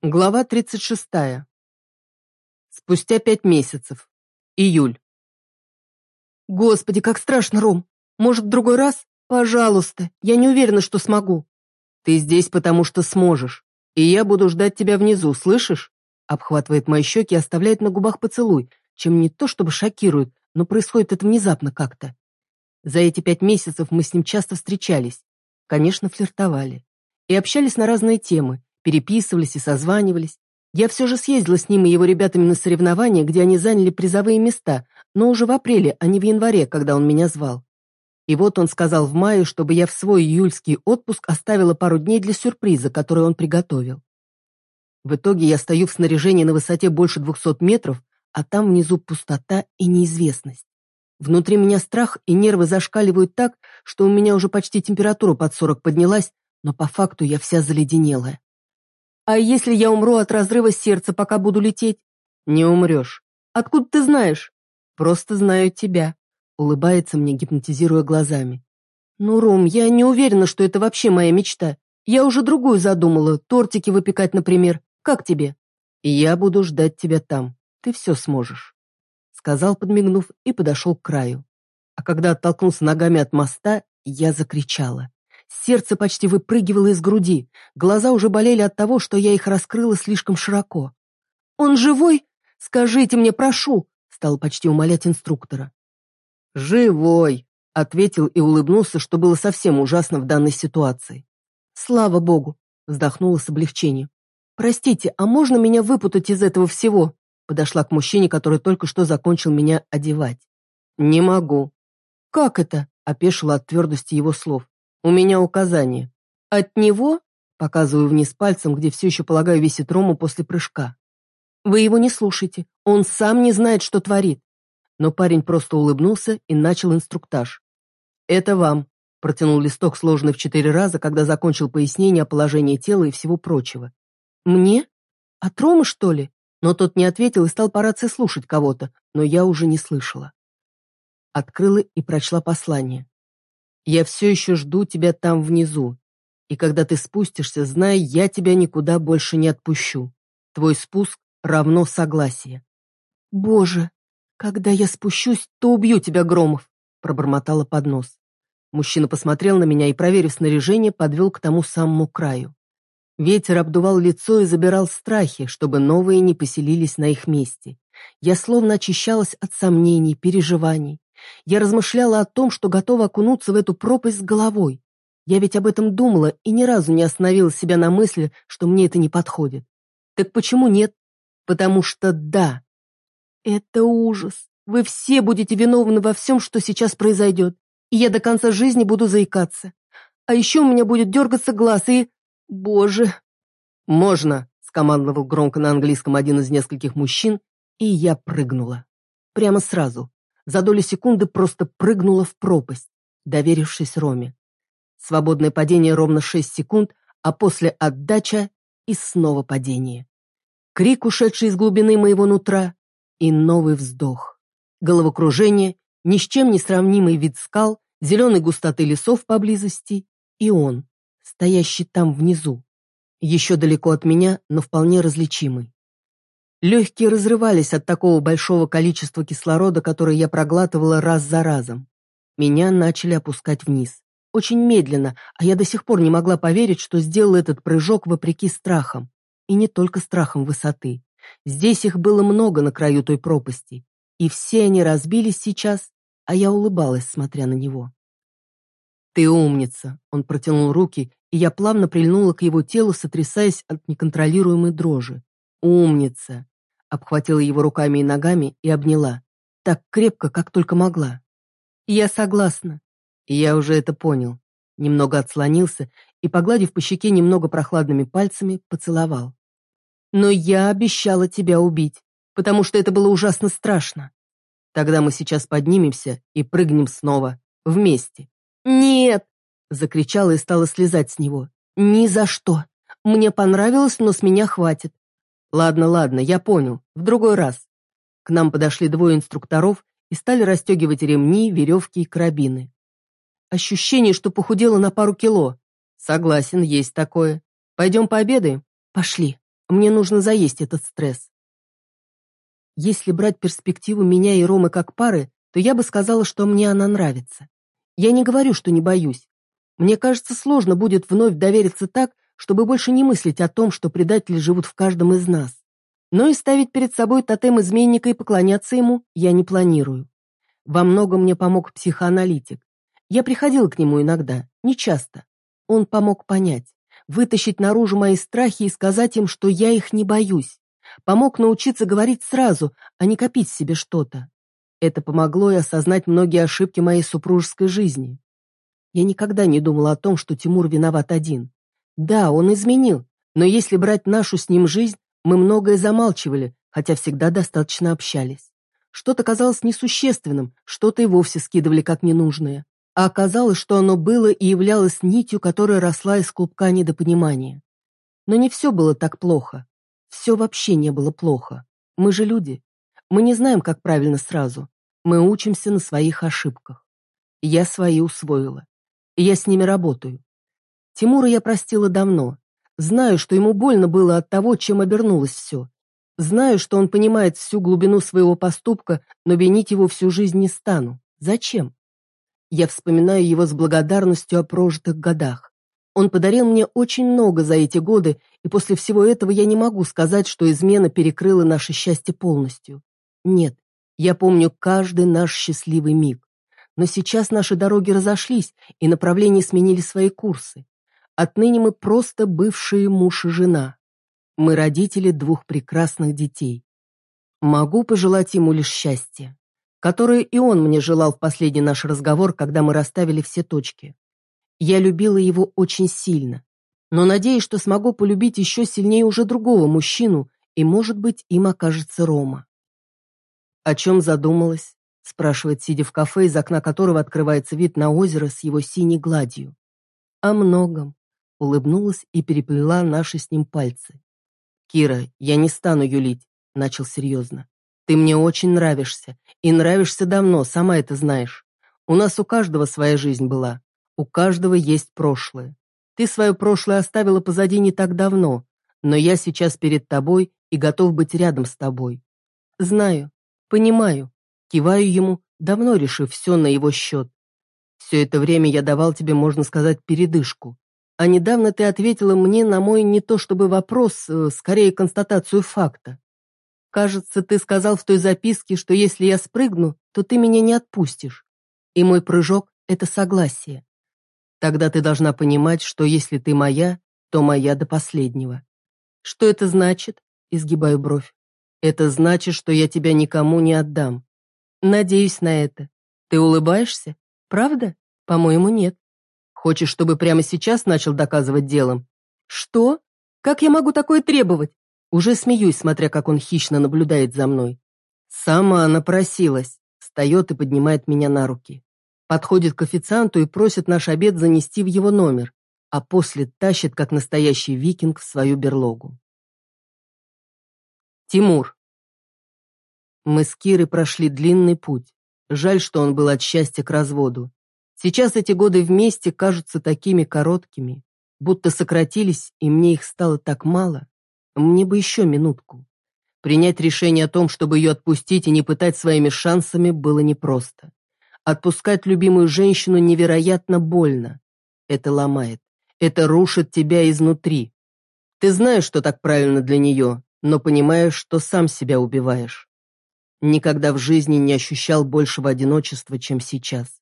Глава 36. Спустя пять месяцев. Июль. Господи, как страшно, Ром. Может, в другой раз? Пожалуйста. Я не уверена, что смогу. Ты здесь, потому что сможешь. И я буду ждать тебя внизу, слышишь? Обхватывает мои щеки и оставляет на губах поцелуй, чем не то чтобы шокирует, но происходит это внезапно как-то. За эти пять месяцев мы с ним часто встречались. Конечно, флиртовали. И общались на разные темы переписывались и созванивались. Я все же съездила с ним и его ребятами на соревнования, где они заняли призовые места, но уже в апреле, а не в январе, когда он меня звал. И вот он сказал в мае, чтобы я в свой июльский отпуск оставила пару дней для сюрприза, который он приготовил. В итоге я стою в снаряжении на высоте больше 200 метров, а там внизу пустота и неизвестность. Внутри меня страх и нервы зашкаливают так, что у меня уже почти температура под 40 поднялась, но по факту я вся заледенелая. А если я умру от разрыва сердца, пока буду лететь? Не умрешь. Откуда ты знаешь? Просто знаю тебя. Улыбается мне, гипнотизируя глазами. Ну, Ром, я не уверена, что это вообще моя мечта. Я уже другую задумала, тортики выпекать, например. Как тебе? Я буду ждать тебя там. Ты все сможешь. Сказал, подмигнув, и подошел к краю. А когда оттолкнулся ногами от моста, я закричала. Сердце почти выпрыгивало из груди, глаза уже болели от того, что я их раскрыла слишком широко. «Он живой? Скажите мне, прошу!» стал почти умолять инструктора. «Живой!» — ответил и улыбнулся, что было совсем ужасно в данной ситуации. «Слава богу!» — вздохнула с облегчением. «Простите, а можно меня выпутать из этого всего?» Подошла к мужчине, который только что закончил меня одевать. «Не могу». «Как это?» — опешила от твердости его слов. У меня указание. От него? Показываю вниз пальцем, где все еще, полагаю, висит Рома после прыжка. Вы его не слушайте. Он сам не знает, что творит. Но парень просто улыбнулся и начал инструктаж. «Это вам», — протянул листок, сложенный в четыре раза, когда закончил пояснение о положении тела и всего прочего. «Мне? От Ромы, что ли?» Но тот не ответил и стал по рации слушать кого-то, но я уже не слышала. Открыла и прочла послание. Я все еще жду тебя там внизу. И когда ты спустишься, знай, я тебя никуда больше не отпущу. Твой спуск равно согласие. Боже, когда я спущусь, то убью тебя, Громов, пробормотала под нос. Мужчина посмотрел на меня и, проверив снаряжение, подвел к тому самому краю. Ветер обдувал лицо и забирал страхи, чтобы новые не поселились на их месте. Я словно очищалась от сомнений, переживаний. Я размышляла о том, что готова окунуться в эту пропасть с головой. Я ведь об этом думала и ни разу не остановила себя на мысли, что мне это не подходит. Так почему нет? Потому что да. Это ужас. Вы все будете виновны во всем, что сейчас произойдет. И я до конца жизни буду заикаться. А еще у меня будет дергаться глаз и... Боже. Можно, скомандовал громко на английском один из нескольких мужчин, и я прыгнула. Прямо сразу, за доли секунды просто прыгнула в пропасть, доверившись Роме. Свободное падение ровно 6 секунд, а после отдача и снова падение. Крик, ушедший из глубины моего нутра, и новый вздох. Головокружение, ни с чем не сравнимый вид скал, зеленой густоты лесов поблизости, и он, стоящий там внизу. Еще далеко от меня, но вполне различимый. Легкие разрывались от такого большого количества кислорода, которое я проглатывала раз за разом. Меня начали опускать вниз. Очень медленно, а я до сих пор не могла поверить, что сделала этот прыжок вопреки страхам. И не только страхам высоты. Здесь их было много на краю той пропасти. И все они разбились сейчас, а я улыбалась, смотря на него. «Ты умница!» Он протянул руки, и я плавно прильнула к его телу, сотрясаясь от неконтролируемой дрожи. «Умница!» Обхватила его руками и ногами и обняла. Так крепко, как только могла. «Я согласна». Я уже это понял. Немного отслонился и, погладив по щеке немного прохладными пальцами, поцеловал. «Но я обещала тебя убить, потому что это было ужасно страшно. Тогда мы сейчас поднимемся и прыгнем снова, вместе». «Нет!» — закричала и стала слезать с него. «Ни за что! Мне понравилось, но с меня хватит. Ладно, ладно, я понял. В другой раз. К нам подошли двое инструкторов и стали расстегивать ремни, веревки и карабины. Ощущение, что похудела на пару кило. Согласен, есть такое. Пойдем пообедаем? Пошли. Мне нужно заесть этот стресс. Если брать перспективу меня и Ромы как пары, то я бы сказала, что мне она нравится. Я не говорю, что не боюсь. Мне кажется, сложно будет вновь довериться так, чтобы больше не мыслить о том, что предатели живут в каждом из нас. Но и ставить перед собой тотем изменника и поклоняться ему я не планирую. Во многом мне помог психоаналитик. Я приходила к нему иногда, не часто. Он помог понять, вытащить наружу мои страхи и сказать им, что я их не боюсь. Помог научиться говорить сразу, а не копить себе что-то. Это помогло и осознать многие ошибки моей супружеской жизни. Я никогда не думала о том, что Тимур виноват один. Да, он изменил, но если брать нашу с ним жизнь, мы многое замалчивали, хотя всегда достаточно общались. Что-то казалось несущественным, что-то и вовсе скидывали как ненужное. А оказалось, что оно было и являлось нитью, которая росла из клубка недопонимания. Но не все было так плохо. Все вообще не было плохо. Мы же люди. Мы не знаем, как правильно сразу. Мы учимся на своих ошибках. Я свои усвоила. Я с ними работаю. Тимура я простила давно. Знаю, что ему больно было от того, чем обернулось все. Знаю, что он понимает всю глубину своего поступка, но винить его всю жизнь не стану. Зачем? Я вспоминаю его с благодарностью о прожитых годах. Он подарил мне очень много за эти годы, и после всего этого я не могу сказать, что измена перекрыла наше счастье полностью. Нет, я помню каждый наш счастливый миг. Но сейчас наши дороги разошлись, и направления сменили свои курсы. Отныне мы просто бывшие муж и жена. Мы родители двух прекрасных детей. Могу пожелать ему лишь счастья, которое и он мне желал в последний наш разговор, когда мы расставили все точки. Я любила его очень сильно, но надеюсь, что смогу полюбить еще сильнее уже другого мужчину, и, может быть, им окажется Рома. «О чем задумалась?» – спрашивает, сидя в кафе, из окна которого открывается вид на озеро с его синей гладью. «О многом», улыбнулась и переплела наши с ним пальцы. «Кира, я не стану юлить», — начал серьезно. «Ты мне очень нравишься, и нравишься давно, сама это знаешь. У нас у каждого своя жизнь была, у каждого есть прошлое. Ты свое прошлое оставила позади не так давно, но я сейчас перед тобой и готов быть рядом с тобой. Знаю, понимаю, киваю ему, давно решив все на его счет. Все это время я давал тебе, можно сказать, передышку. А недавно ты ответила мне на мой не то чтобы вопрос, э, скорее констатацию факта. Кажется, ты сказал в той записке, что если я спрыгну, то ты меня не отпустишь. И мой прыжок — это согласие. Тогда ты должна понимать, что если ты моя, то моя до последнего. Что это значит? Изгибаю бровь. Это значит, что я тебя никому не отдам. Надеюсь на это. Ты улыбаешься? Правда? По-моему, нет. Хочешь, чтобы прямо сейчас начал доказывать делом? Что? Как я могу такое требовать? Уже смеюсь, смотря как он хищно наблюдает за мной. Сама она просилась. Встает и поднимает меня на руки. Подходит к официанту и просит наш обед занести в его номер, а после тащит, как настоящий викинг, в свою берлогу. Тимур. Мы с Кирой прошли длинный путь. Жаль, что он был от счастья к разводу. Сейчас эти годы вместе кажутся такими короткими, будто сократились, и мне их стало так мало. Мне бы еще минутку. Принять решение о том, чтобы ее отпустить и не пытать своими шансами, было непросто. Отпускать любимую женщину невероятно больно. Это ломает. Это рушит тебя изнутри. Ты знаешь, что так правильно для нее, но понимаешь, что сам себя убиваешь. Никогда в жизни не ощущал большего одиночества, чем сейчас.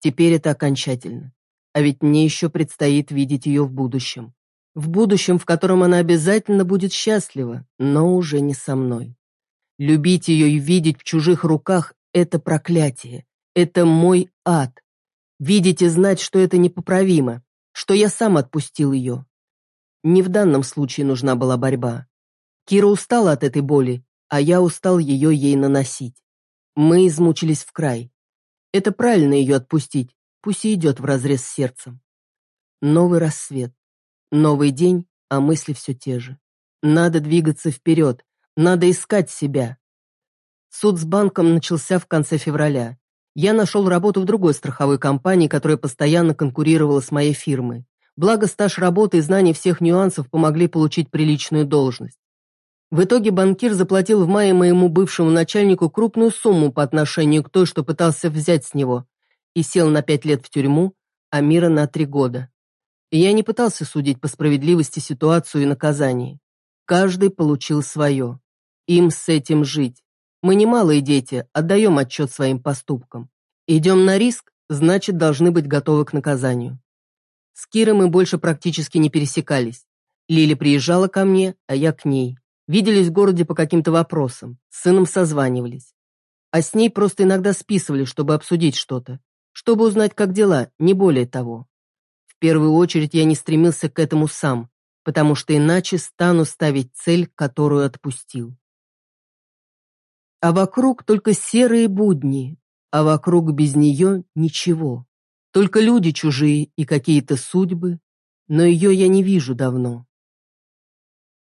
Теперь это окончательно. А ведь мне еще предстоит видеть ее в будущем. В будущем, в котором она обязательно будет счастлива, но уже не со мной. Любить ее и видеть в чужих руках – это проклятие. Это мой ад. Видеть и знать, что это непоправимо, что я сам отпустил ее. Не в данном случае нужна была борьба. Кира устала от этой боли, а я устал ее ей наносить. Мы измучились в край. Это правильно ее отпустить, пусть и идет вразрез с сердцем. Новый рассвет, новый день, а мысли все те же. Надо двигаться вперед, надо искать себя. Суд с банком начался в конце февраля. Я нашел работу в другой страховой компании, которая постоянно конкурировала с моей фирмой. Благо стаж работы и знание всех нюансов помогли получить приличную должность. В итоге банкир заплатил в мае моему бывшему начальнику крупную сумму по отношению к той, что пытался взять с него, и сел на пять лет в тюрьму, а Мира на три года. И я не пытался судить по справедливости ситуацию и наказание. Каждый получил свое. Им с этим жить. Мы не малые дети, отдаем отчет своим поступкам. Идем на риск, значит, должны быть готовы к наказанию. С Кирой мы больше практически не пересекались. Лили приезжала ко мне, а я к ней. Виделись в городе по каким-то вопросам, с сыном созванивались. А с ней просто иногда списывали, чтобы обсудить что-то, чтобы узнать, как дела, не более того. В первую очередь я не стремился к этому сам, потому что иначе стану ставить цель, которую отпустил. А вокруг только серые будни, а вокруг без нее ничего. Только люди чужие и какие-то судьбы, но ее я не вижу давно.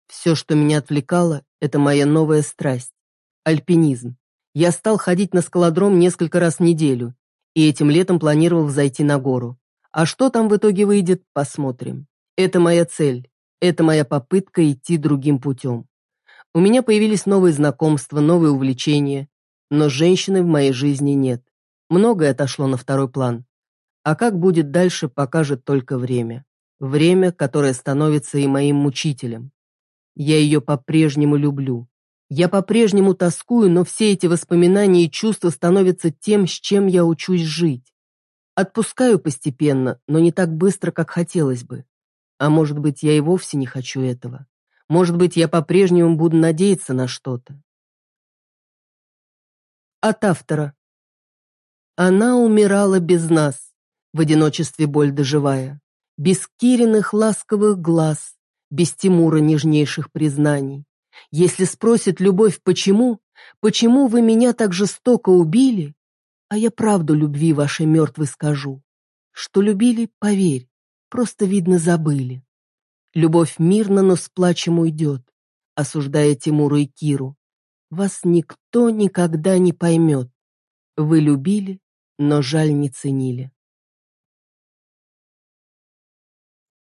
Все, что меня отвлекало, это моя новая страсть – альпинизм. Я стал ходить на скалодром несколько раз в неделю, и этим летом планировал зайти на гору. А что там в итоге выйдет, посмотрим. Это моя цель, это моя попытка идти другим путем. У меня появились новые знакомства, новые увлечения, но женщины в моей жизни нет. Многое отошло на второй план. А как будет дальше, покажет только время. Время, которое становится и моим мучителем. Я ее по-прежнему люблю. Я по-прежнему тоскую, но все эти воспоминания и чувства становятся тем, с чем я учусь жить. Отпускаю постепенно, но не так быстро, как хотелось бы. А может быть, я и вовсе не хочу этого. Может быть, я по-прежнему буду надеяться на что-то. От автора. Она умирала без нас, в одиночестве боль доживая, без Кириных ласковых глаз, без Тимура нежнейших признаний. Если спросит любовь почему, почему вы меня так жестоко убили, а я правду любви вашей мертвой скажу. Что любили, поверь, просто, видно, забыли. Любовь мирно, но с плачем уйдет, осуждая Тимуру и Киру. Вас никто никогда не поймет. Вы любили, но жаль не ценили.